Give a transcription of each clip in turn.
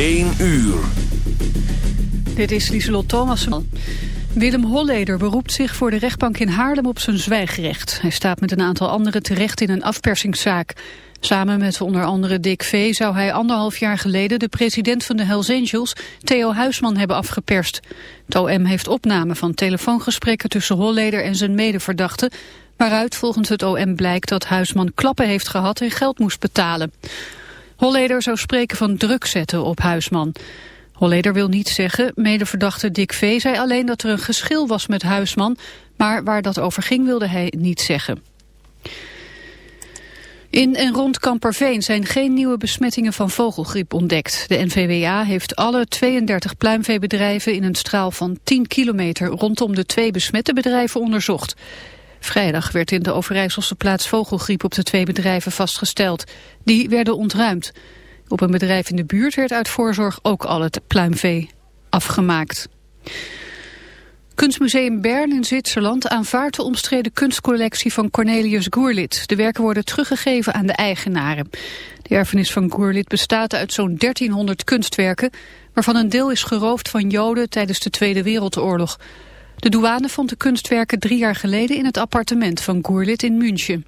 1 uur. Dit is Lieselot Thomassen. Willem Holleder beroept zich voor de rechtbank in Haarlem op zijn zwijgrecht. Hij staat met een aantal anderen terecht in een afpersingszaak. Samen met onder andere Dick V. zou hij anderhalf jaar geleden de president van de Hells Angels, Theo Huisman, hebben afgeperst. Het OM heeft opname van telefoongesprekken tussen Holleder en zijn medeverdachte, waaruit volgens het OM blijkt dat Huisman klappen heeft gehad en geld moest betalen. Holleder zou spreken van druk zetten op Huisman. Holleder wil niet zeggen, medeverdachte Dick V. zei alleen dat er een geschil was met Huisman, maar waar dat over ging wilde hij niet zeggen. In en rond Kamperveen zijn geen nieuwe besmettingen van vogelgriep ontdekt. De NVWA heeft alle 32 pluimveebedrijven in een straal van 10 kilometer rondom de twee besmette bedrijven onderzocht. Vrijdag werd in de Overijsselse plaats vogelgriep op de twee bedrijven vastgesteld. Die werden ontruimd. Op een bedrijf in de buurt werd uit voorzorg ook al het pluimvee afgemaakt. Kunstmuseum Bern in Zwitserland aanvaardt de omstreden kunstcollectie van Cornelius Goerlit. De werken worden teruggegeven aan de eigenaren. De erfenis van Goerlit bestaat uit zo'n 1300 kunstwerken, waarvan een deel is geroofd van Joden tijdens de Tweede Wereldoorlog. De douane vond de kunstwerken drie jaar geleden in het appartement van Goerlit in München.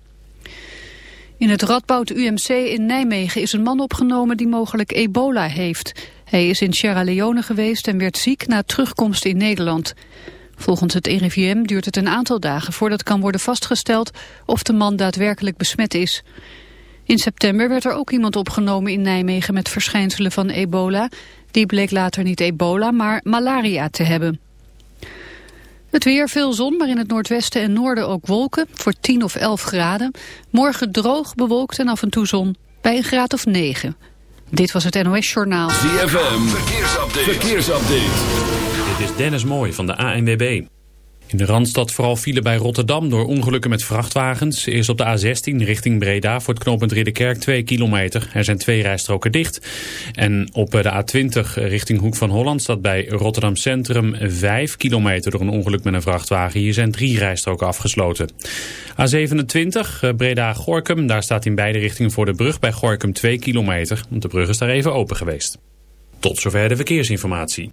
In het Radboud UMC in Nijmegen is een man opgenomen die mogelijk ebola heeft. Hij is in Sierra Leone geweest en werd ziek na terugkomst in Nederland. Volgens het RIVM duurt het een aantal dagen voordat kan worden vastgesteld of de man daadwerkelijk besmet is. In september werd er ook iemand opgenomen in Nijmegen met verschijnselen van ebola. Die bleek later niet ebola, maar malaria te hebben. Het weer, veel zon, maar in het noordwesten en noorden ook wolken. Voor 10 of 11 graden. Morgen droog, bewolkt en af en toe zon. Bij een graad of 9. Dit was het NOS Journaal. ZFM, verkeersupdate. verkeersupdate. Dit is Dennis Mooij van de ANWB. In de Randstad vooral file bij Rotterdam door ongelukken met vrachtwagens. Eerst op de A16 richting Breda voor het knooppunt Ridderkerk 2 kilometer. Er zijn twee rijstroken dicht. En op de A20 richting Hoek van Holland staat bij Rotterdam Centrum 5 kilometer door een ongeluk met een vrachtwagen. Hier zijn drie rijstroken afgesloten. A27 Breda-Gorkum, daar staat in beide richtingen voor de brug bij Gorkum 2 kilometer. De brug is daar even open geweest. Tot zover de verkeersinformatie.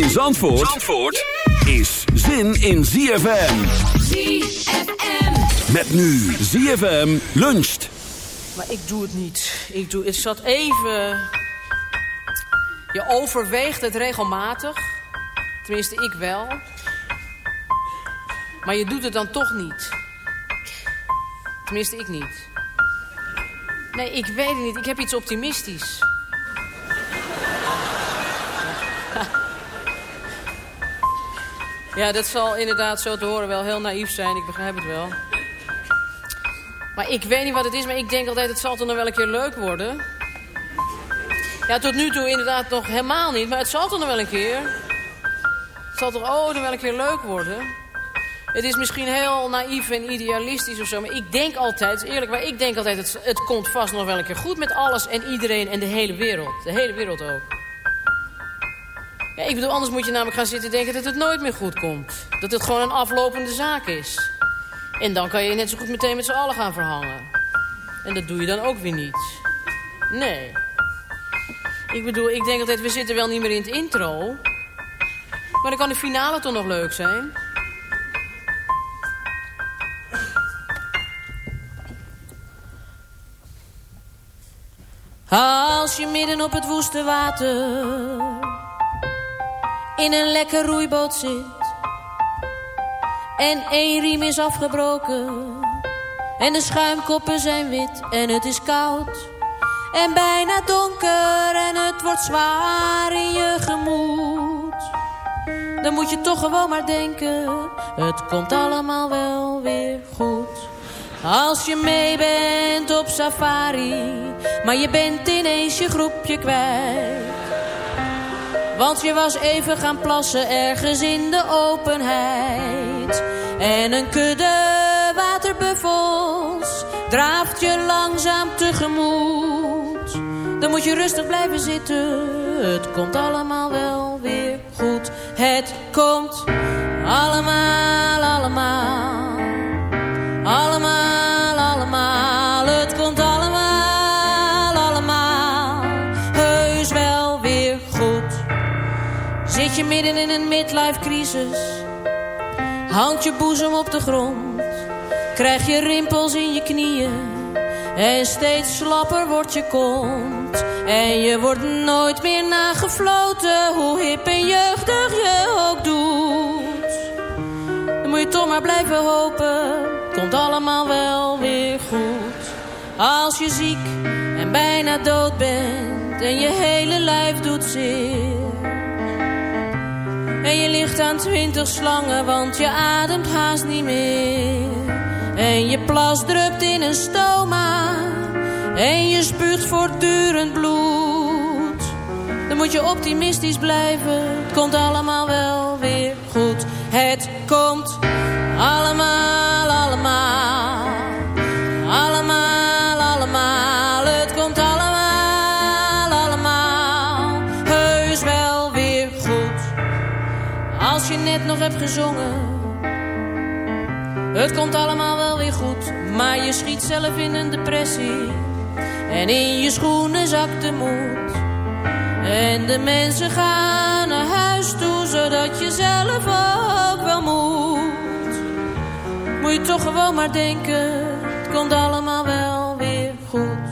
In Zandvoort, Zandvoort is zin in ZFM. ZFM. Met nu ZFM luncht. Maar ik doe het niet. Ik, doe, ik zat even... Je overweegt het regelmatig. Tenminste, ik wel. Maar je doet het dan toch niet. Tenminste, ik niet. Nee, ik weet het niet. Ik heb iets optimistisch. Ja, dat zal inderdaad zo te horen wel heel naïef zijn. Ik begrijp het wel. Maar ik weet niet wat het is, maar ik denk altijd... het zal toch nog wel een keer leuk worden. Ja, tot nu toe inderdaad nog helemaal niet. Maar het zal toch nog wel een keer. Het zal toch oh, nog wel een keer leuk worden. Het is misschien heel naïef en idealistisch of zo. Maar ik denk altijd, eerlijk waar, ik denk altijd... Het, het komt vast nog wel een keer goed met alles en iedereen en de hele wereld. De hele wereld ook. Ik bedoel, anders moet je namelijk gaan zitten denken dat het nooit meer goed komt. Dat het gewoon een aflopende zaak is. En dan kan je net zo goed meteen met z'n allen gaan verhangen. En dat doe je dan ook weer niet. Nee. Ik bedoel, ik denk altijd, we zitten wel niet meer in het intro. Maar dan kan de finale toch nog leuk zijn? Als je midden op het woeste water in een lekker roeiboot zit en één riem is afgebroken en de schuimkoppen zijn wit en het is koud en bijna donker en het wordt zwaar in je gemoed. Dan moet je toch gewoon maar denken, het komt allemaal wel weer goed. Als je mee bent op safari, maar je bent ineens je groepje kwijt. Want je was even gaan plassen ergens in de openheid. En een kudde waterbuffels draaft je langzaam tegemoet. Dan moet je rustig blijven zitten, het komt allemaal wel weer goed. Het komt allemaal, allemaal. Allemaal, in een midlife crisis, hangt je boezem op de grond, krijg je rimpels in je knieën en steeds slapper wordt je kont. En je wordt nooit meer nagefloten, hoe hip en jeugdig je ook doet. Dan moet je toch maar blijven hopen komt allemaal wel weer goed. Als je ziek en bijna dood bent en je hele lijf doet zeer. En je ligt aan twintig slangen, want je ademt haast niet meer. En je plas drupt in een stoma en je spuugt voortdurend bloed. Dan moet je optimistisch blijven, het komt allemaal wel weer goed. Het komt allemaal, allemaal. Allemaal, nog hebt gezongen. Het komt allemaal wel weer goed. Maar je schiet zelf in een depressie. En in je schoenen zakt de moed. En de mensen gaan naar huis toe, zodat je zelf ook wel moet. Moet je toch gewoon maar denken, het komt allemaal wel weer goed.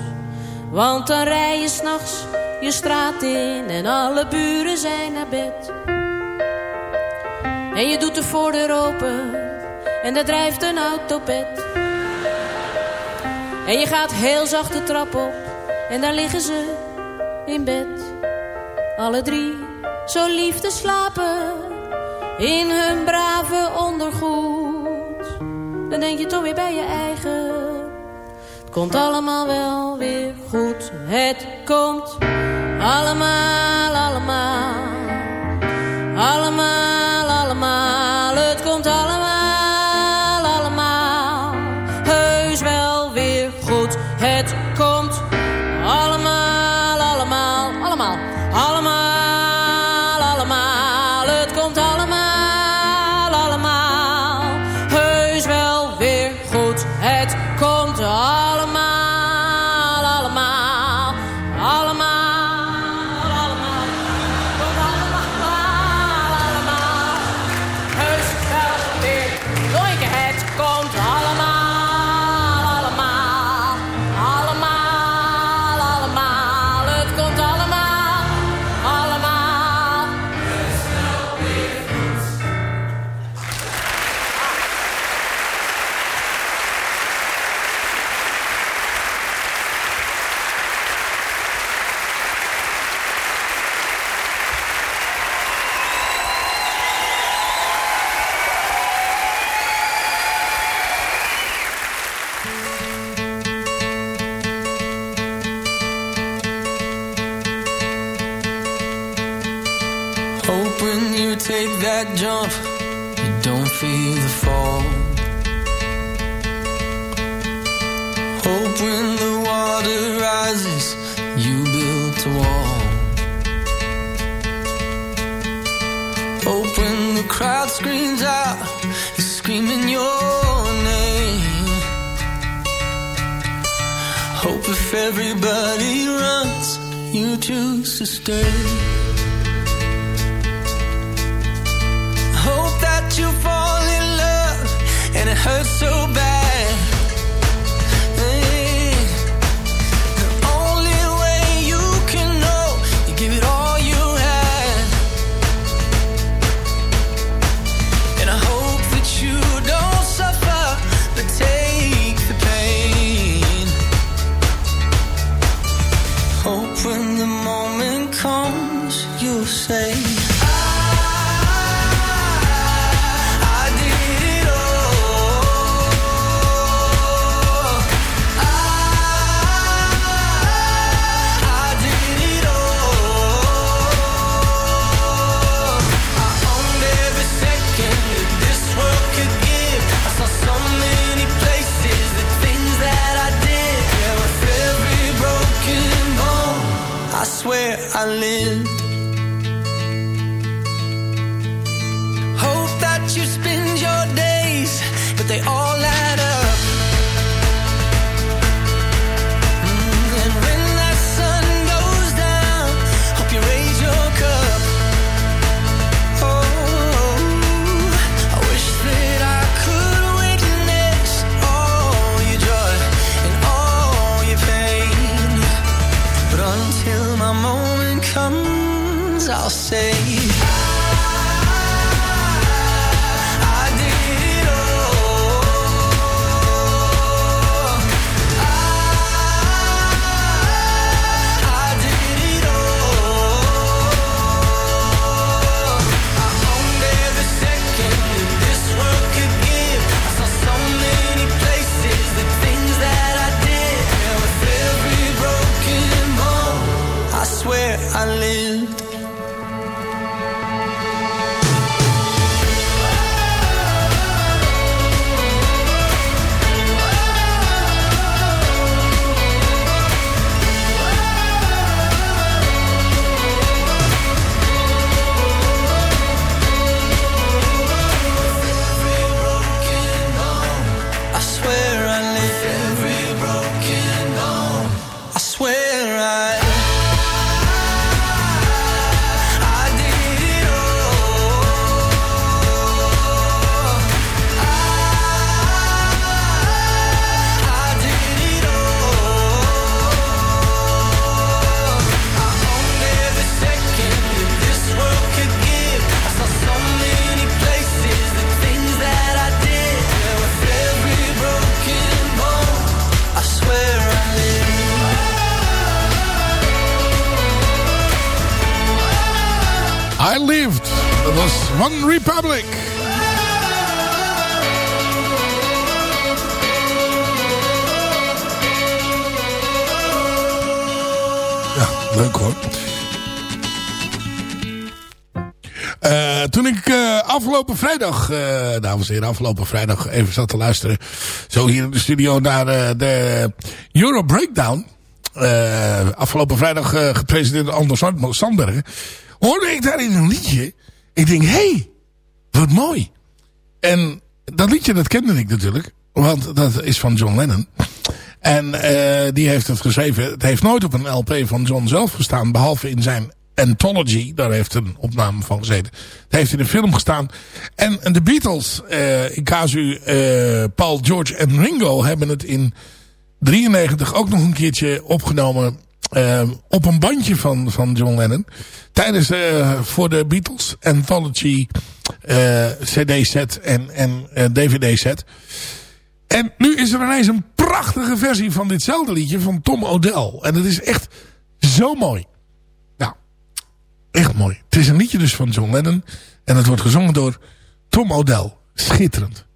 Want dan rij je s'nachts je straat in en alle buren zijn naar bed. En je doet de voordeur open en daar drijft een autopet. En je gaat heel zacht de trap op en daar liggen ze in bed. Alle drie zo lief te slapen in hun brave ondergoed. Dan denk je toch weer bij je eigen. Het komt allemaal wel weer goed. Het komt allemaal, allemaal. Allemaal. Hope when the moment comes, you'll say. Afgelopen vrijdag, eh, dames en heren, afgelopen vrijdag even zat te luisteren. Zo hier in de studio naar eh, de Euro Breakdown. eh, afgelopen vrijdag gepresenteerd door Anders Sand- Sandbergen. Hoorde ik daarin een liedje. Ik denk, hé, hey, wat mooi. En dat liedje, dat kende ik natuurlijk. Want dat is van John Lennon. En die heeft het geschreven. Het heeft nooit op een LP van John zelf gestaan. Behalve in zijn Anthology. Daar heeft een opname van gezeten. Het heeft in een film gestaan. En, de Beatles, eh, in casu Paul, George en Ringo... hebben het in 93 ook nog een keertje opgenomen... eh, op een bandje van, van John Lennon. Tijdens eh, voor de Beatles Anthology eh, CD-set en, en DVD-set. En nu is er ineens een prachtige versie van ditzelfde liedje van Tom O'Dell. En het is echt zo mooi. Echt mooi. Het is een liedje dus van John Lennon. En het wordt gezongen door Tom O'Dell. Schitterend.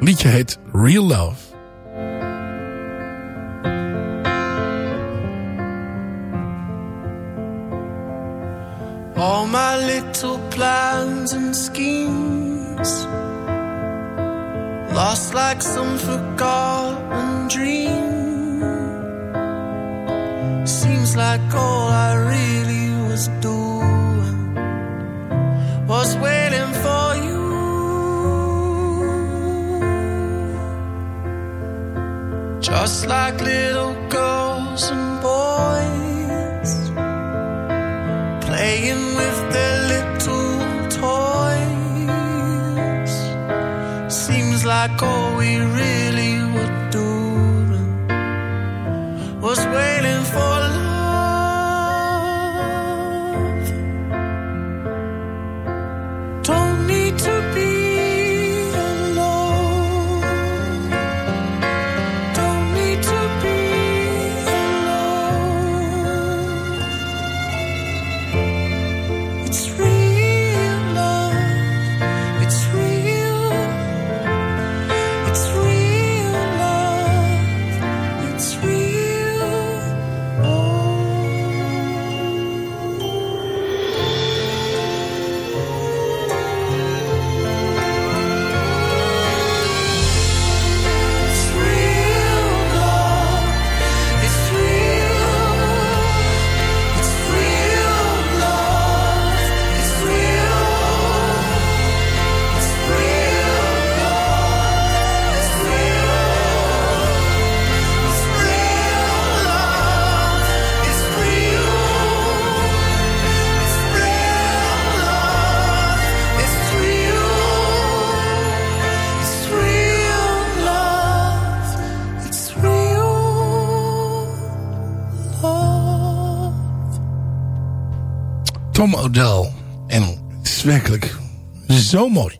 Liedje heet Real Love. all my little plans and schemes. Lost like some forgotten dream. Seems like all I really was doing was waiting for you. Just like little girls and boys playing with their little toys. Seems like all we really were doing was waiting for love. O'Dell. En het is werkelijk zo mooi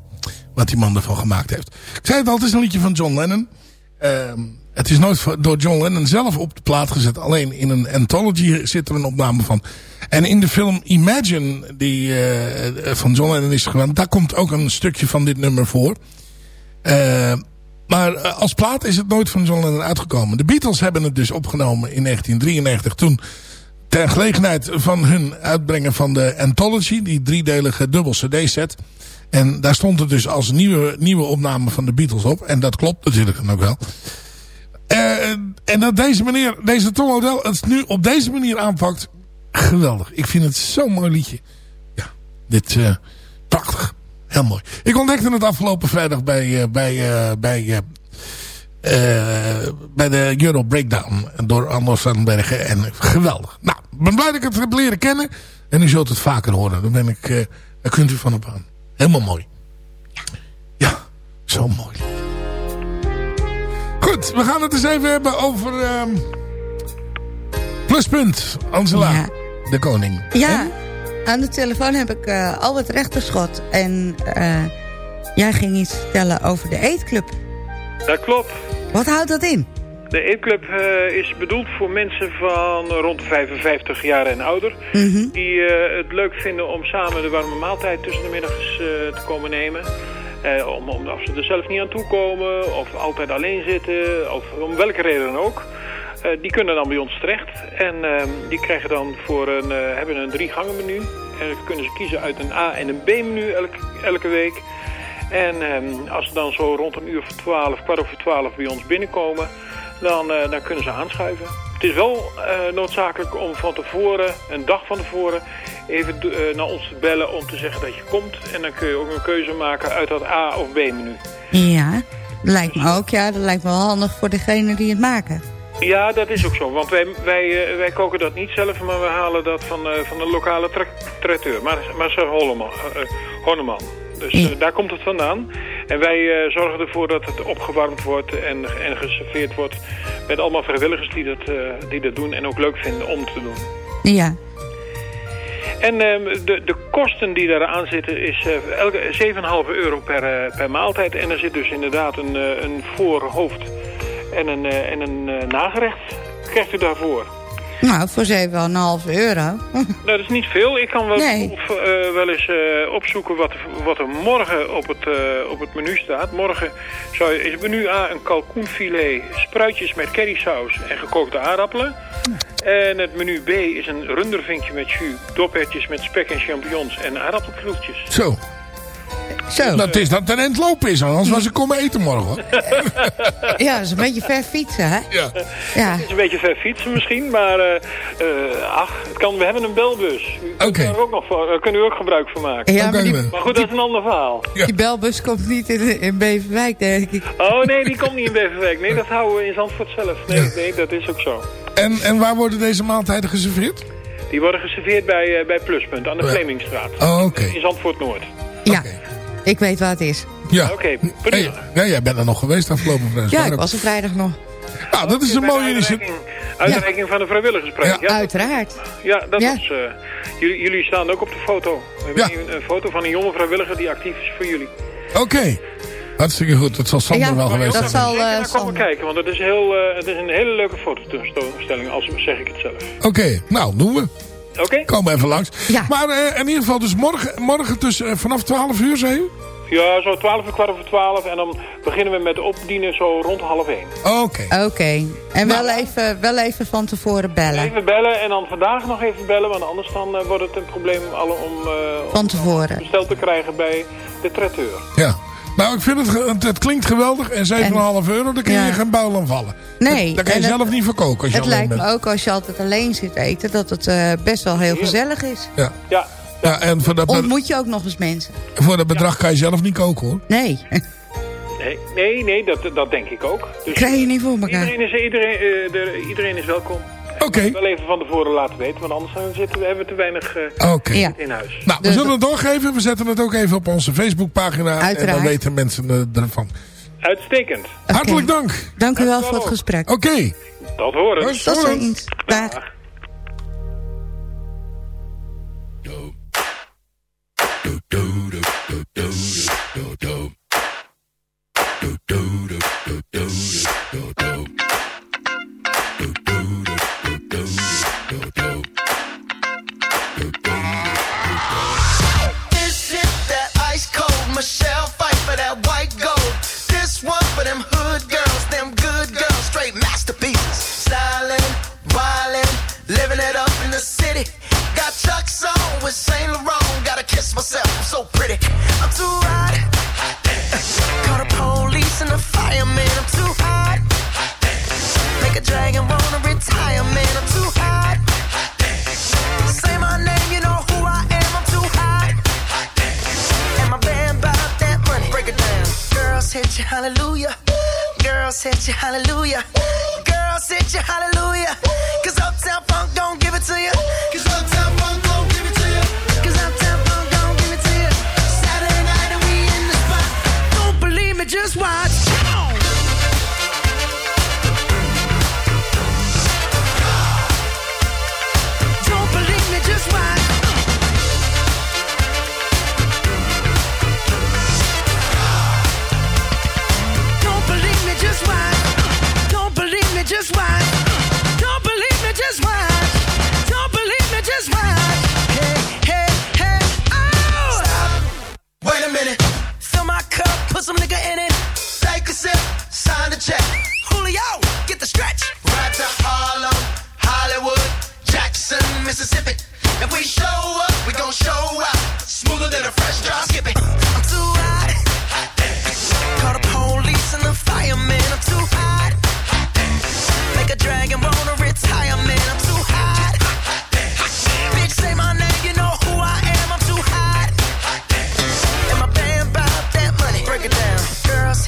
wat die man ervan gemaakt heeft. Ik zei het al, het is een liedje van John Lennon. Ehm, het is nooit door John Lennon zelf op de plaat gezet. Alleen in een anthology zit er een opname van. En in de film Imagine, die eh, van John Lennon is gedaan... daar komt ook een stukje van dit nummer voor. Eh, maar eh, als plaat is het nooit van John Lennon uitgekomen. De Beatles hebben het dus opgenomen in 1993. Toen ter gelegenheid van hun uitbrengen van de Anthology. Die driedelige dubbel cd-set. En daar stond het dus als nieuwe, nieuwe opname van de Beatles op. En dat klopt natuurlijk dan ook wel. Eh, en dat deze meneer, deze Tom het nu op deze manier aanpakt. Geweldig. Ik vind het zo'n mooi liedje. Ja, dit eh, prachtig. Heel mooi. Ik ontdekte het afgelopen vrijdag bij, eh, bij, bij, bij de Euro Breakdown door Anders van Bergen. En geweldig. Nou, ik ben blij dat ik het heb leren kennen. En u zult het vaker horen. Daar, ben ik, eh, daar kunt u van op aan. Helemaal mooi. Ja, zo mooi. Goed, we gaan het eens even hebben over... ehm, pluspunt, Angela. Ja. De koning. Ja, aan de telefoon heb ik eh, Albert Rechterschot. En eh, jij ging iets vertellen over de eetclub. Dat klopt. Wat houdt dat in? De eetclub eh, is bedoeld voor mensen van rond de 55 jaar en ouder. Mhm. Die eh, het leuk vinden om samen de warme maaltijd tussen de middag eens, eh, te komen nemen. Om, om, als ze er zelf niet aan toe komen of altijd alleen zitten of om welke reden dan ook. Die kunnen dan bij ons terecht en ehm, die krijgen dan voor een, hebben een drie gangen menu. En dan kunnen ze kiezen uit een A en een B menu elke, elke week. En ehm, als ze dan zo rond een uur voor twaalf, kwart over twaalf bij ons binnenkomen, dan, eh, dan kunnen ze aanschuiven. Het is wel eh, noodzakelijk om van tevoren, een dag van tevoren, even eh, naar ons te bellen om te zeggen dat je komt. En dan kun je ook een keuze maken uit dat A of B menu. Ja, dat lijkt me ook. Ja, dat lijkt me wel handig voor degene die het maken. Ja, dat is ook zo. Want wij, wij, eh, wij koken dat niet zelf, maar we halen dat van, van de lokale tra traiteur. Maar, maar Holleman, eh, Horneman. Dus eh, daar komt het vandaan. En wij eh, zorgen ervoor dat het opgewarmd wordt en, en geserveerd wordt. Met allemaal vrijwilligers die dat, eh, die dat doen en ook leuk vinden om te doen. Ja, En ehm, de, de kosten die daaraan zitten is elke 7,5 euro per, per maaltijd. En er zit dus inderdaad een, een voorhoofd en een, en een nagerecht krijgt u daarvoor. Nou, voor 7,5 euro. Nou, dat is niet veel. Ik kan wel, Nee. of, eh, wel eens eh, opzoeken wat, wat er morgen op het, eh, op het menu staat. Morgen zou is menu A een kalkoenfilet, spruitjes met currysaus en gekookte aardappelen. En het menu B is een rundervinkje met jus, dopertjes met spek en champignons en aardappelkloefjes. Zo. Zo. Dat is dat er een lopen is, anders was ik komen eten morgen. Hoor. Ja, dat is een beetje ver fietsen, hè? Ja. Ja. Het is een beetje ver fietsen misschien, maar eh, eh, ach, het kan, we hebben een belbus. U kunt Oké. daar ook nog voor, kunnen u ook gebruik van maken. Ja, maar die, Maar goed, dat is een ander verhaal. die belbus komt niet in, in Beverwijk, denk ik. Oh nee, die komt niet in Beverwijk. Nee, dat houden we in Zandvoort zelf. Nee, nee dat is ook zo. En, en waar worden deze maaltijden geserveerd? Die worden geserveerd bij, eh, bij Pluspunt aan de Ja. Vlemingstraat. Oh, oké. In Zandvoort Noord. Ja, ik weet waar het is. Ja. Oké, prima. Hey, ja, jij bent er nog geweest afgelopen vrijdag. Ja, ik was er vrijdag nog. Nou, dat is een mooie initiatief. uitreiking- Uitreiking van de vrijwilligersprijs. Ja. Uiteraard. Ja, dat Ja. was... eh, jullie, jullie staan ook op de foto. We hebben hier een, een foto van een jonge vrijwilliger die actief is voor jullie. Oké. Hartstikke goed. Dat zal Sander Ja, wel geweest dat zijn. zal Zeker eh naar komen Sander. kijken, want het is, heel, eh, het is een hele leuke fototoestelling, als zeg ik het zelf. Oké, nou, doen we. Oké? Kom even langs. Ja. Maar eh, in ieder geval, dus morgen, morgen tussen, eh, vanaf 12 uur, zei u? Ja, zo 12 uur, kwart over 12. En dan beginnen we met opdienen zo rond half 1. Oké. Oké. En wel, even, wel even van tevoren bellen. Even bellen en dan vandaag nog even bellen, want anders dan eh, wordt het een probleem alle om, eh, Van tevoren. besteld te krijgen bij de traiteur. Ja. Nou, ik vind het, het, klinkt geweldig. En 7,5 euro, dan kun je Ja. geen buil aan vallen. Nee. Daar kan je zelf het, niet verkoken als je Het lijkt bent. me ook als je altijd alleen zit eten... dat het eh, best wel heel gezellig is. Ja. Ja. ja, en voor dat, Ontmoet je ook nog eens mensen? voor dat bedrag kan je zelf niet koken, hoor. Nee. Nee, nee, nee dat, dat denk ik ook. Dus Krijg je niet voor elkaar. iedereen, is, iedereen, eh, de- iedereen is welkom. Oké. Wel even van tevoren laten weten, want anders dan zitten we, hebben we te weinig eh, Oké. Ja. in huis. Nou, we Dus zullen het doorgeven. We zetten het ook even op onze Facebookpagina. En dan weten mensen eh, ervan. Uitstekend. Hartelijk dank. Dank u wel voor het gesprek. Oké. Tot horen. Tot ziens. Dag. This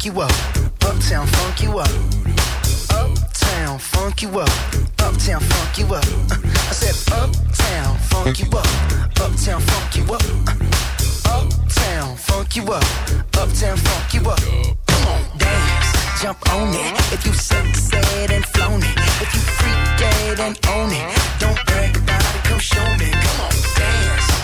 Funk you up. Uptown funk you up. Uptown funk you up. Uptown funk you up. I said uptown funk you up. Uptown funk you up. Uptown funk you up. Uptown funk you up. Come on, dance, jump on it. If you said and flown. If you freak dead and own it. Don't brag about it, come show me. Come on, dance,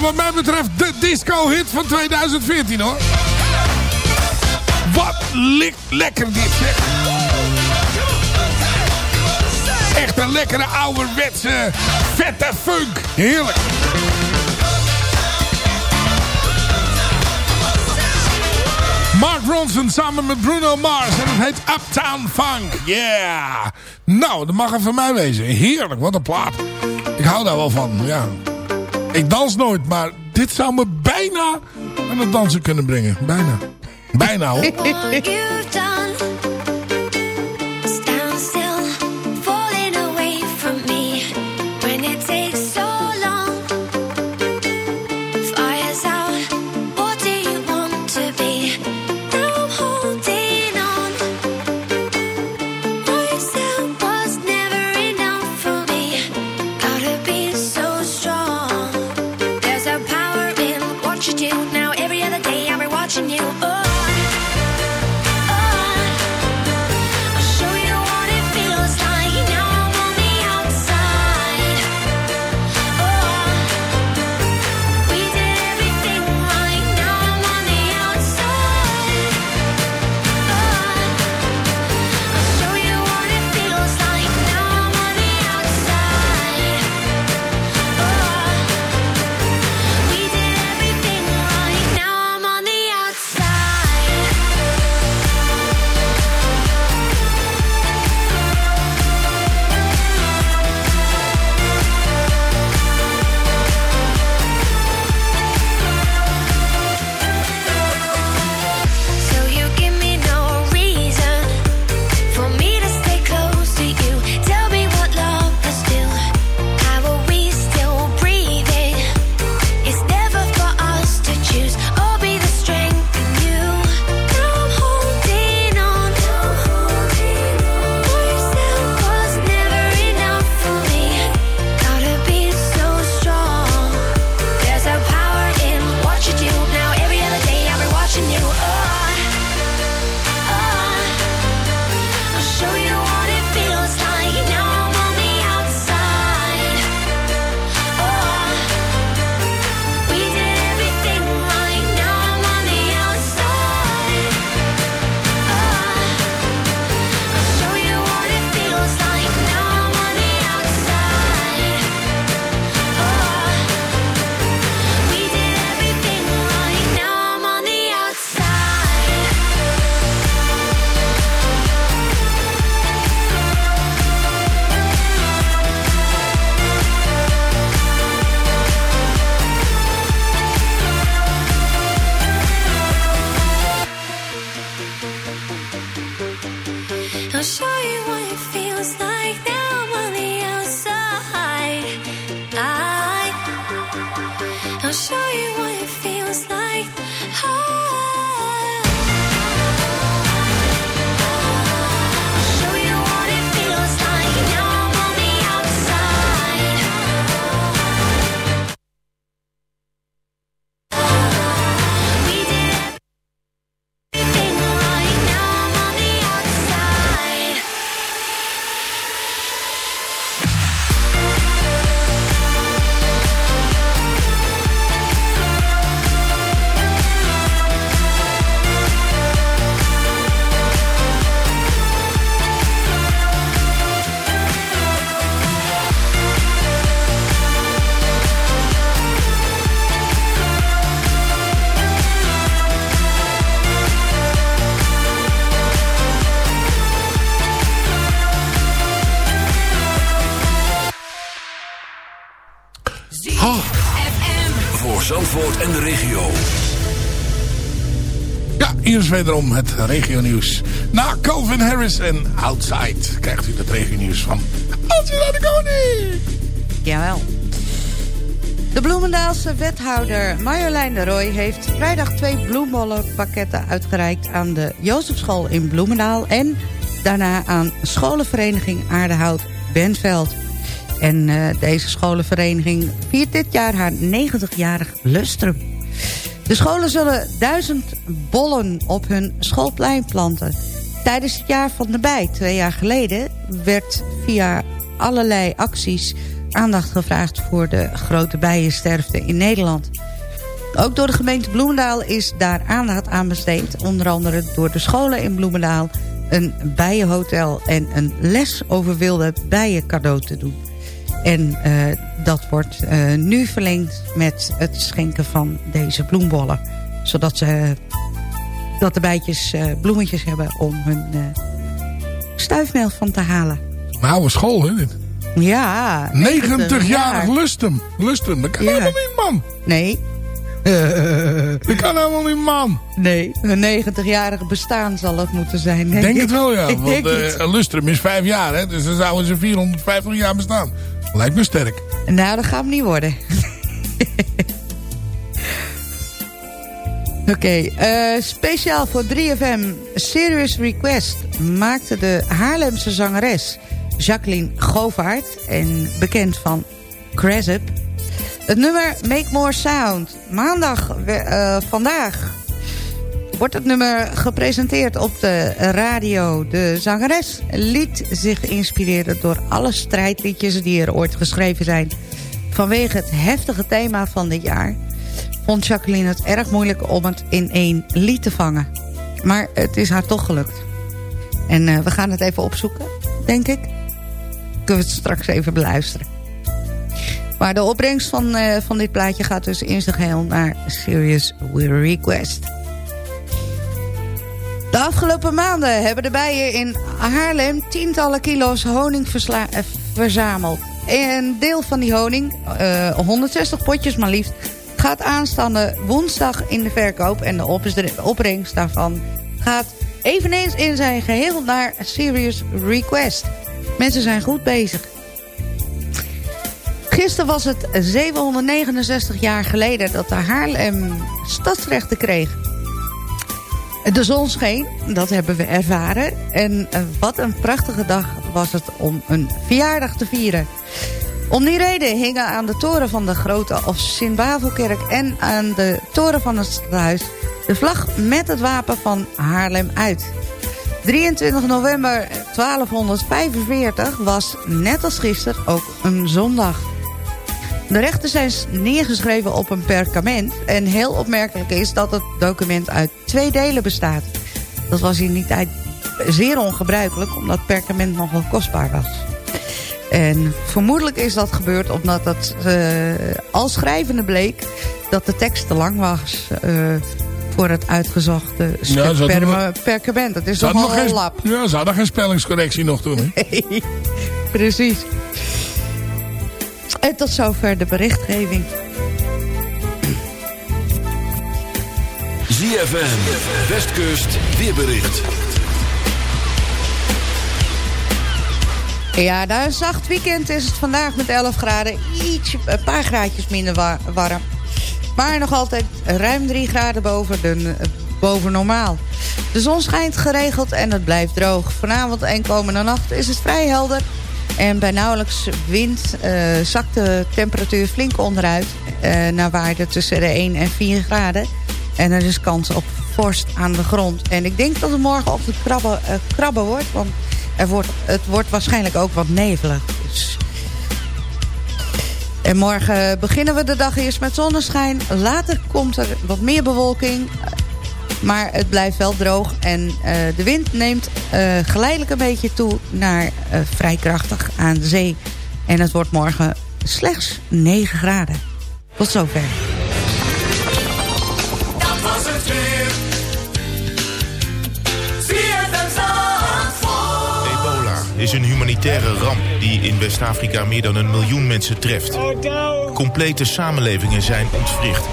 Nou, wat mij betreft de disco-hit van 2014, hoor. Wat lekker dit, zeg. Echt een lekkere ouderwetse vette funk. Heerlijk. Mark Ronson samen met Bruno Mars. En het heet Uptown Funk. Yeah. Nou, dat mag er van mij wezen. Heerlijk, wat een plaat. Ik hou daar wel van, ja. Ik dans nooit, maar dit zou me bijna aan het dansen kunnen brengen. Bijna. Bijna hoor. wederom het regionieuws. Na Calvin Harris en Outside krijgt u het regionieuws van Angela de Koning. Jawel. De Bloemendaalse wethouder Marjolein de Roy heeft vrijdag twee bloembollenpakketten uitgereikt aan de Jozefschool in Bloemendaal en daarna aan scholenvereniging Aardehout Bentveld. En eh, deze scholenvereniging viert dit jaar haar 90-jarig lustrum. De scholen zullen duizend bollen op hun schoolplein planten. Tijdens het jaar van de bij, twee jaar geleden, werd via allerlei acties aandacht gevraagd voor de grote bijensterfte in Nederland. Ook door de gemeente Bloemendaal is daar aandacht aan besteed. Onder andere door de scholen in Bloemendaal een bijenhotel en een les over wilde bijen cadeau te doen. En uh, dat wordt uh, nu verlengd met het schenken van deze bloembollen. Zodat ze, dat de bijtjes uh, bloemetjes hebben om hun stuifmeel van te halen. Een oude school, hè? Dit? Ja. 90-jarig jaar. lustum. Lustum. Dat kan ja. helemaal niet, man. Nee. dat kan helemaal niet, man. Nee, een 90-jarige bestaan zal het moeten zijn. Denk, denk het wel, ja. Want uh, lustrum is 5 jaar, hè. Dus dan zouden ze 450 jaar bestaan. Lijkt me sterk. Nou, dat gaat hem niet worden. Oké, uh, speciaal voor 3FM Serious Request maakte de Haarlemse zangeres Jacqueline Govaert, en bekend van Cresip, het nummer Make More Sound. Maandag, uh, vandaag, wordt het nummer gepresenteerd op de radio. De zangeres liet zich inspireren door alle strijdliedjes die er ooit geschreven zijn. Vanwege het heftige thema van dit jaar vond Jacqueline het erg moeilijk om het in één lied te vangen. Maar het is haar toch gelukt. En uh, we gaan het even opzoeken, denk ik. Kunnen we het straks even beluisteren. Maar de opbrengst van, uh, van dit plaatje gaat dus in zijn geheel naar Serious Request. De afgelopen maanden hebben de bijen in Haarlem tientallen kilo's honing verzameld. Een deel van die honing, uh, 160 potjes maar liefst, gaat aanstaande woensdag in de verkoop. En de opbrengst daarvan gaat eveneens in zijn geheel naar Serious Request. Mensen zijn goed bezig. Gisteren was het 769 jaar geleden dat de Haarlem stadsrechten kreeg. De zon scheen, dat hebben we ervaren. En wat een prachtige dag was het om een verjaardag te vieren. Om die reden hingen aan de toren van de Grote of Sint-Bavelkerk... en aan de toren van het stadhuis de vlag met het wapen van Haarlem uit. 23 november 1245 was, net als gisteren, ook een zondag. De rechten zijn neergeschreven op een perkament. En heel opmerkelijk is dat het document uit twee delen bestaat. Dat was in die tijd zeer ongebruikelijk, omdat perkament nogal kostbaar was. En vermoedelijk is dat gebeurd omdat het uh, als schrijvende bleek... dat de tekst te lang was uh, voor het uitgezochte ja, per perkament. Dat is toch nog een lap. Ja, ze hadden geen spellingscorrectie nog toen. Nee, precies. En tot zover de berichtgeving. ZFM, Westkust, weerbericht. Ja, na een zacht weekend is het vandaag met 11 graden iets, een paar graadjes minder warm. Maar nog altijd ruim 3 graden boven, de, boven normaal. De zon schijnt geregeld en het blijft droog. Vanavond en komende nacht is het vrij helder en bij nauwelijks wind uh, zakt de temperatuur flink onderuit... Uh, naar waarde tussen de 1 en 4 graden. En er is kans op vorst aan de grond. En ik denk dat het morgen op de krabben, uh, krabben wordt... want er wordt, het wordt waarschijnlijk ook wat nevelig. Dus. En morgen beginnen we de dag eerst met zonneschijn. Later komt er wat meer bewolking... Maar het blijft wel droog en eh, de wind neemt eh, geleidelijk een beetje toe naar eh, vrij krachtig aan de zee. En het wordt morgen slechts 9 graden. Tot zover. Ebola is een humanitaire ramp die in West-Afrika meer dan een miljoen mensen treft. Complete samenlevingen zijn ontwricht.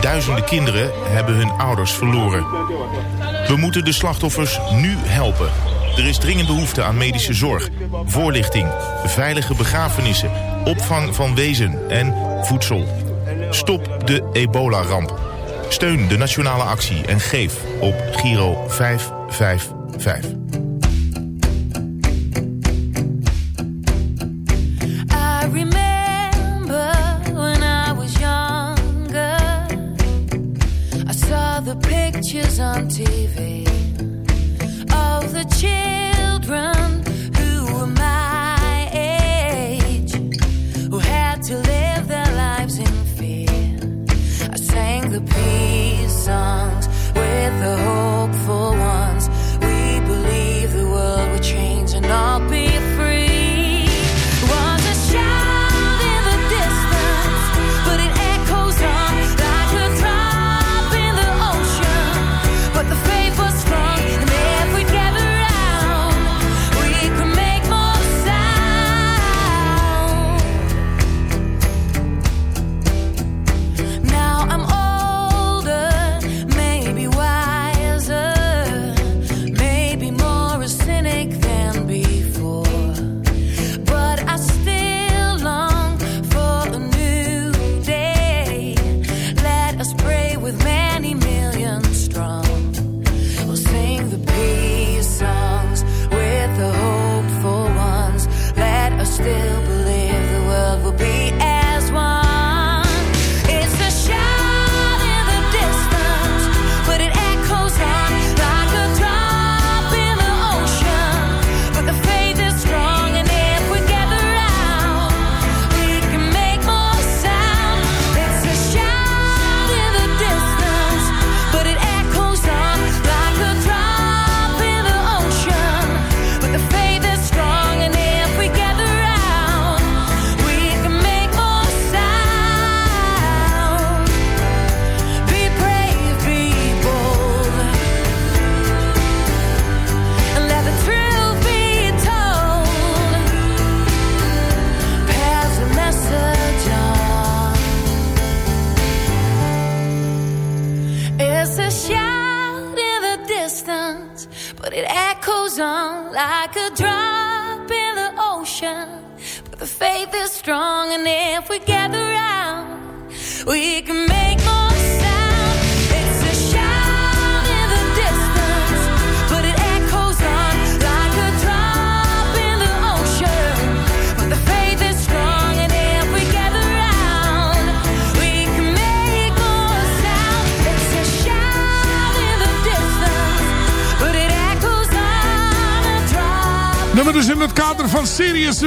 Duizenden kinderen hebben hun ouders verloren. We moeten de slachtoffers nu helpen. Er is dringend behoefte aan medische zorg, voorlichting, veilige begrafenissen... opvang van wezen en voedsel. Stop de ebola-ramp. Steun de nationale actie en geef op Giro 555.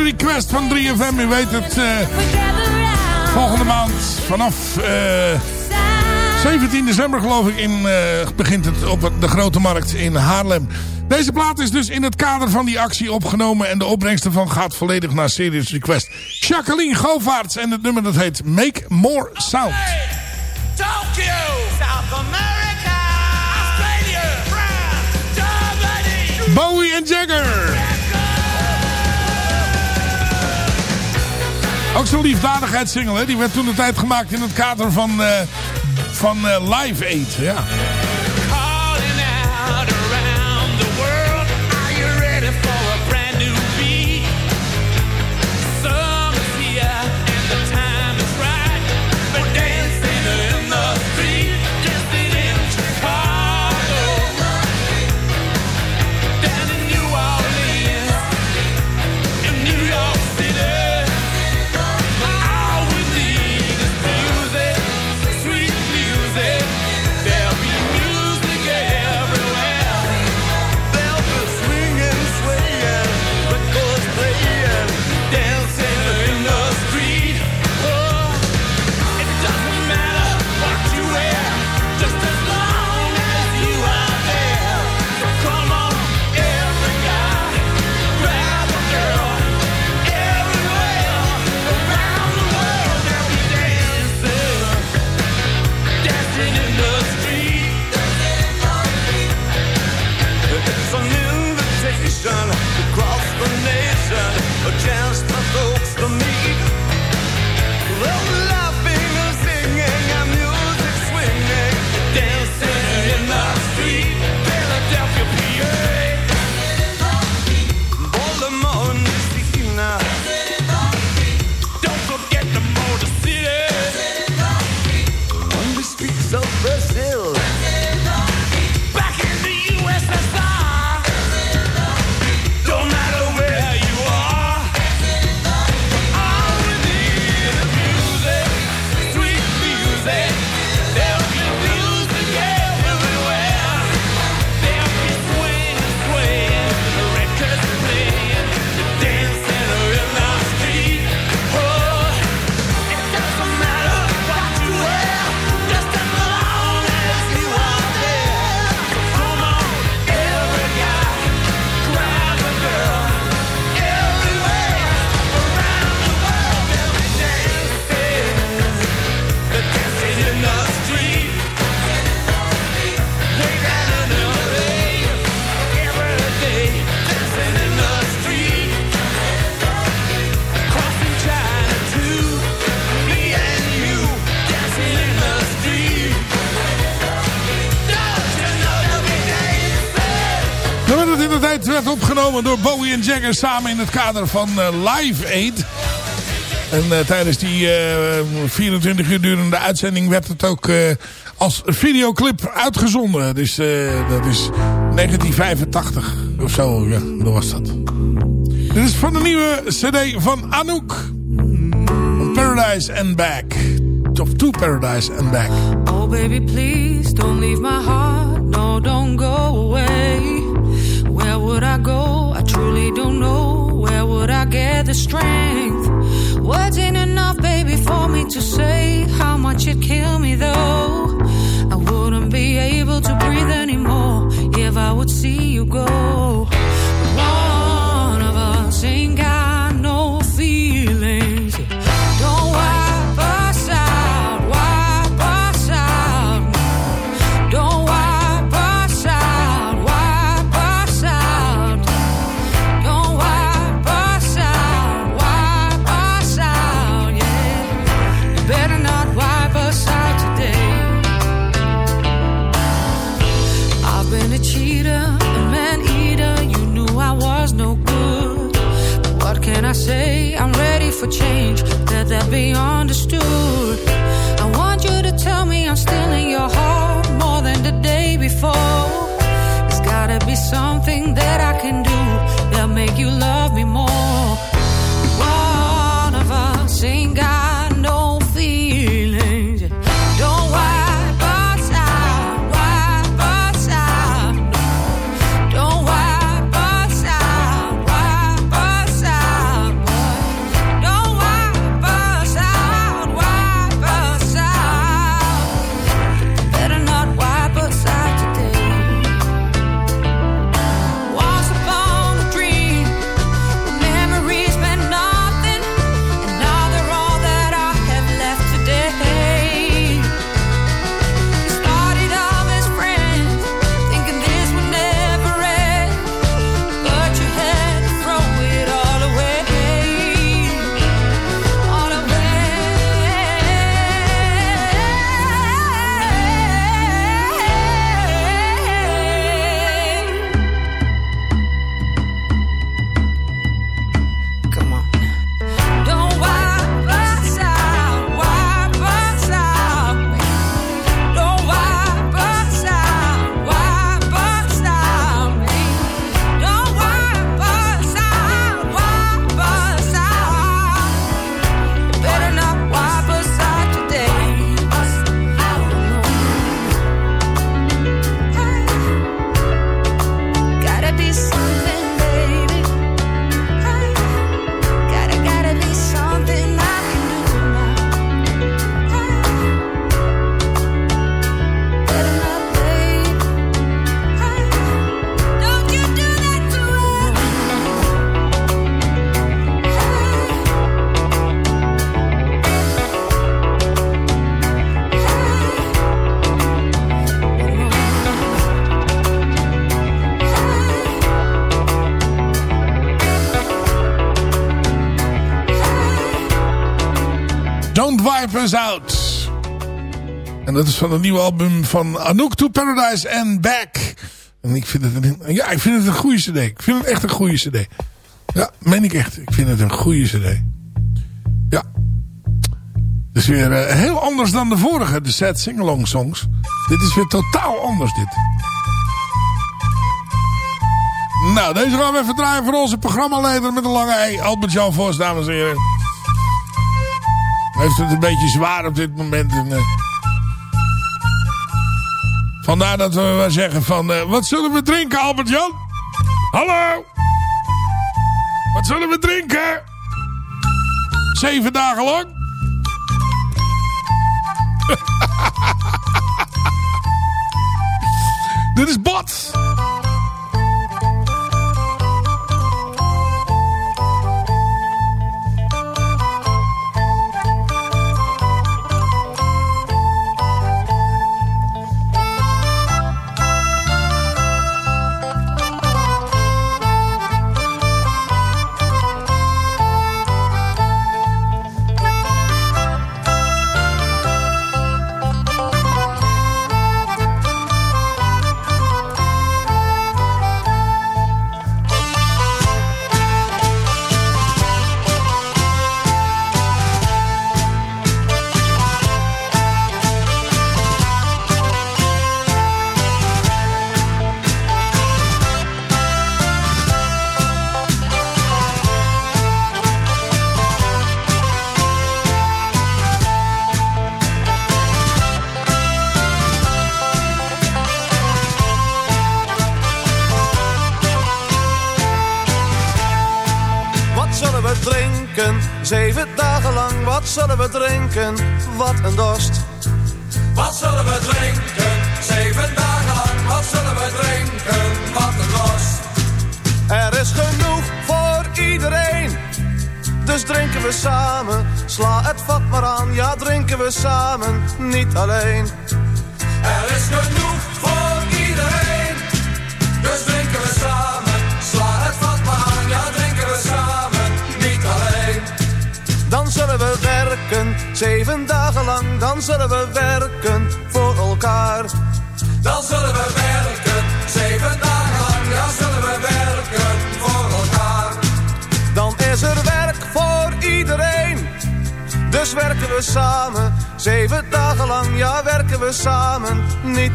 request van 3FM. U weet het. Uh, volgende maand vanaf eh, 17 december geloof ik in, eh, begint het op de Grote Markt in Haarlem. Deze plaat is dus in het kader van die actie opgenomen. En de opbrengst ervan gaat volledig naar Serious Request. Jacqueline Govaerts en het nummer dat heet Make More Sound. Bowie en Jagger. Ook zo'n liefdadigheidssingle, hè? Die werd toen de tijd gemaakt in het kader van, eh, van eh, Live Aid, ja. Samen in het kader van eh, Live Aid. En eh, tijdens die eh, 24 uur durende uitzending werd het ook eh, als videoclip uitgezonden. Dus eh, dat is 1985 of zo, ja, dat was dat. Dit is van de nieuwe cd van Anouk. Paradise and Back. Of To Paradise and Back. Oh, baby, please don't leave my heart. No, don't go away. Would I get the strength? Words ain't enough, baby, for me to say how much it killed me, though. I wouldn't be able to breathe anymore if I would see you go. One of us ain't got Out. En dat is van het nieuwe album van Anouk to Paradise and Back. En ik vind het een, ja, ik vind het een goede cd. Ik vind het echt een goede cd. Ja, meen ik echt. Ik vind het een goede cd. Ja. Het is weer eh, heel anders dan de vorige, de Sad Singalong Songs. Dit is weer totaal anders, dit. Nou, deze gaan we even draaien voor onze programmaleider met een lange ei. Albert-Jan Vos, dames en heren. Heeft het een beetje zwaar op dit moment. En, eh, vandaar dat we maar zeggen van... eh, wat zullen we drinken, Albert-Jan? Hallo? Wat zullen we drinken? Zeven dagen lang? Dit is Bot.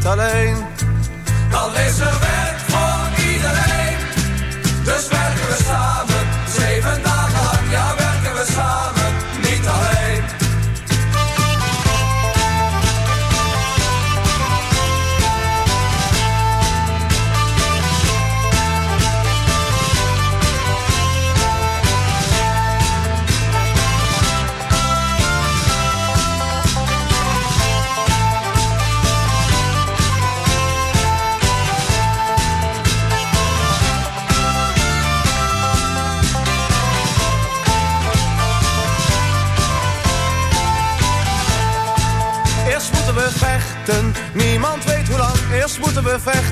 Alleen.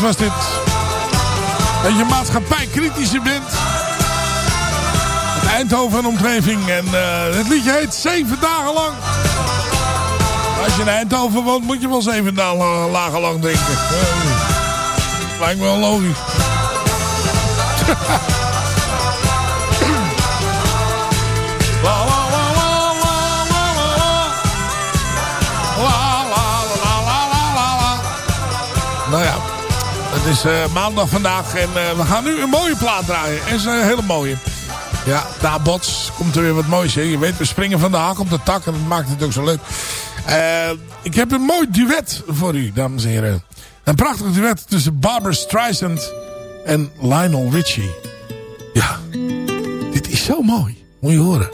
70s was dit. Dat je maatschappij kritischer bent. Het Eindhoven en omgeving. En eh, het liedje heet Zeven dagen lang. Als je in Eindhoven woont, moet je wel zeven dagen lang drinken. Eh, lijkt me wel logisch. is eh, maandag vandaag en eh, we gaan nu een mooie plaat draaien. En is een hele mooie. Ja, na bots komt er weer wat moois. Hè? Je weet, we springen van de hak op de tak en dat maakt het ook zo leuk. Eh, ik heb een mooi duet voor u, dames en heren. Een prachtig duet tussen Barbara Streisand en Lionel Richie. Ja, dit is zo mooi. Moet je horen.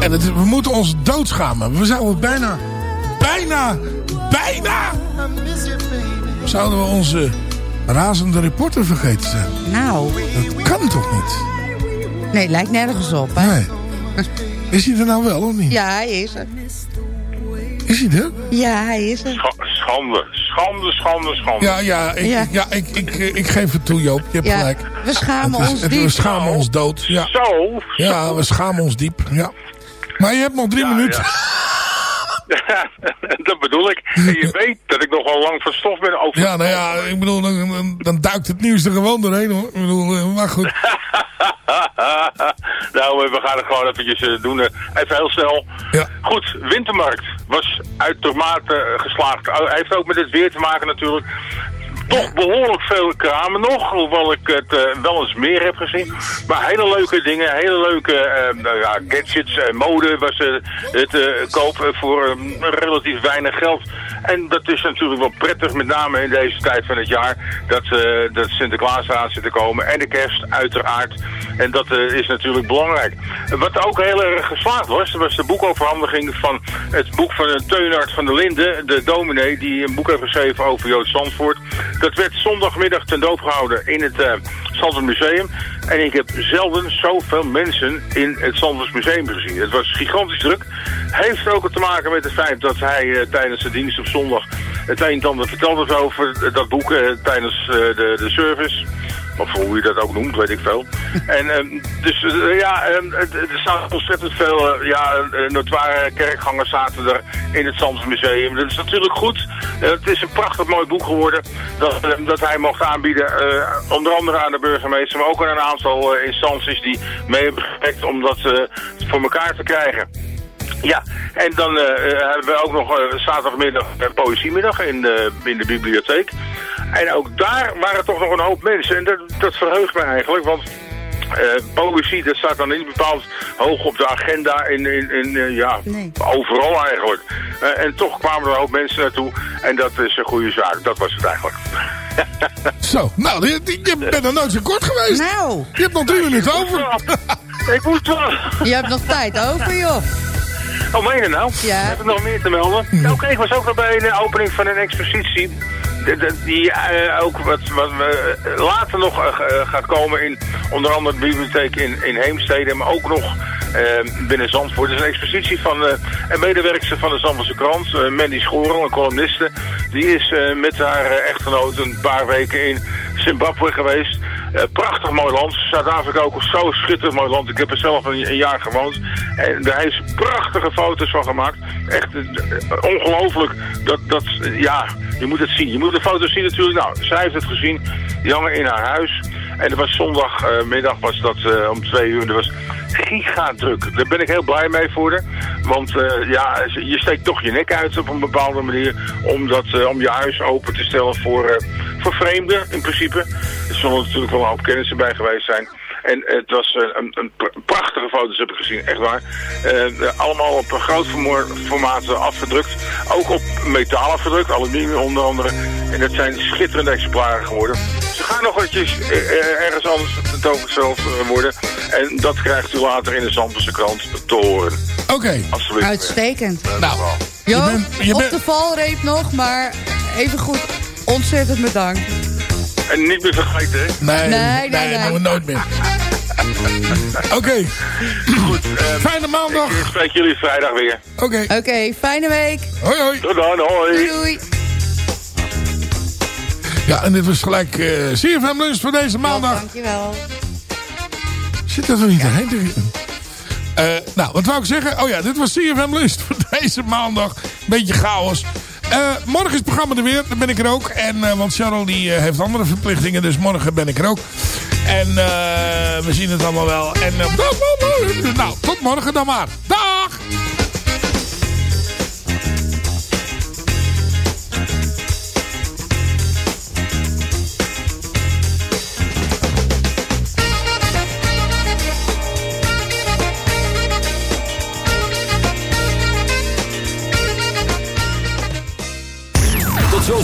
En het, we moeten ons doodschamen. We zouden bijna, bijna, bijna... Zouden we onze razende reporter vergeten zijn. Nou. Dat kan toch niet? Nee, lijkt nergens op. Hè? Nee. Is hij er nou wel of niet? Ja, hij is er. Is hij er? Ja, hij is er. Schande, schande, schande, schande. Ja, ja, ik, Ja. ja. ik, ik, ik geef het toe Joop. Je hebt Ja, gelijk. we schamen is- ons diep. We schamen ons dood. Ja. Zo. Ja, we schamen ons diep. Ja. Maar je hebt nog drie minuten. dat bedoel ik. En je weet dat ik nogal lang van stof ben over. Ja, nou ja, ik bedoel, dan, duikt het nieuws er gewoon doorheen hoor. Ik bedoel, eh, maar goed. nou, eh, we gaan het gewoon eventjes eh, doen. Even heel snel. Ja. Goed, wintermarkt was uitermate geslaagd. Uh, heeft ook met het weer te maken natuurlijk. Toch behoorlijk veel kramen nog, hoewel ik het eh, wel eens meer heb gezien. Maar hele leuke dingen, hele leuke eh, nou ja, gadgets en mode was eh, het kopen voor eh, relatief weinig geld. En dat is natuurlijk wel prettig, met name in deze tijd van het jaar, dat, dat Sinterklaas aan zit te komen. En de kerst, uiteraard. En dat is natuurlijk belangrijk. Wat ook heel erg geslaagd was, was de boekoverhandiging van het boek van Teunart van der Linden, de dominee, die een boek heeft geschreven over Joods Zandvoort. Dat werd zondagmiddag ten doop gehouden in het uh, Museum. En ik heb zelden zoveel mensen in het Zandvoort Museum gezien. Het was gigantisch druk. Heeft ook te maken met het feit dat hij uh, tijdens de dienst op zondag het een en ander verteld heeft over dat boek uh, tijdens de, de service. Of hoe je dat ook noemt, weet ik veel. en um, dus uh, ja, um, er staan ontzettend veel uh, ja, notoire kerkgangers zaten er in het Museum. Dat is natuurlijk goed. Het is een prachtig mooi boek geworden dat, dat hij mocht aanbieden. onder andere aan de burgemeester, maar ook aan een aantal instanties die mee hebben gewerkt om dat voor elkaar te krijgen. Ja, en dan uh, hebben we ook nog uh, zaterdagmiddag een poëziemiddag in de, in de bibliotheek. En ook daar waren toch nog een hoop mensen. En dat, dat verheugt me eigenlijk, want uh, poëzie, dat staat dan niet bepaald hoog op de agenda in, in, in ja, nee. overal eigenlijk. en toch kwamen er een hoop mensen naartoe en dat is een goede zaak. Dat was het eigenlijk. zo, nou, je, je bent er nooit zo kort geweest. Nou. Je hebt nog drie minuten over. ik moet wel. Je hebt nog tijd over, joh. Oh, meen je nou? Ja. Heb ik nog meer te melden? Oké, okay, ik was ook nog bij de opening van een expositie. Die uh, ook wat, wat later nog uh, gaat komen in onder andere de bibliotheek in, in Heemstede, maar ook nog binnen Zandvoort. Het is een expositie van een medewerkster van de Zandvoortse krant, Mandy Schorel, een columniste. Die is met haar echtgenoot een paar weken in Zimbabwe geweest. Prachtig mooi land. Zuid-Afrika ook zo schitterend mooi land. Ik heb er zelf een, een, jaar gewoond. En daar heeft ze prachtige foto's van gemaakt. Echt ongelooflijk. Dat, dat, ja, je moet het zien. Je moet de foto's zien natuurlijk. Nou, zij heeft het gezien. Hangen in haar huis. En er was zondagmiddag was dat om twee uur. Er was gigadruk. Daar ben ik heel blij mee voor. Want ja, je steekt toch je nek uit op een bepaalde manier. Om, dat, om je huis open te stellen voor, voor vreemden in principe. Er zullen natuurlijk wel een hoop kennissen bij geweest zijn. En het was een, een, een prachtige foto's heb ik gezien, echt waar. Uh, allemaal op een groot formaat afgedrukt. Ook op metaal afgedrukt, aluminium onder andere. En dat zijn schitterende exemplaren geworden. Ze gaan nog eventjes uh, ergens anders tentoongesteld worden. En dat krijgt u later in de Zandvoortse krant te horen. Oké. Okay. Absoluut. Uitstekend. Nou, jo, je bent, je op bent... de valreep nog, maar even goed, ontzettend bedankt. En niet meer vergeten, hè? Nee, nee, nee, nee, nee. nooit meer. Oké. Okay. Goed. Um, fijne maandag. Ik spreek jullie vrijdag weer. Oké. Okay. Oké, okay, fijne week. Hoi, hoi. Tot dan, hoi. Doei, doei. Ja, en dit was gelijk uh, CFM Lunch voor deze maandag. Ja, dankjewel. Zit dat er niet heen? Uh, nou, wat wou ik zeggen? Oh ja, dit was CFM Lunch voor deze maandag Beetje chaos. Eh, morgen is het programma er weer. Dan ben ik er ook. En, eh, want Charles die, eh, heeft andere verplichtingen. Dus morgen ben ik er ook. En we zien het allemaal wel. En nou, tot morgen dan maar. Dag!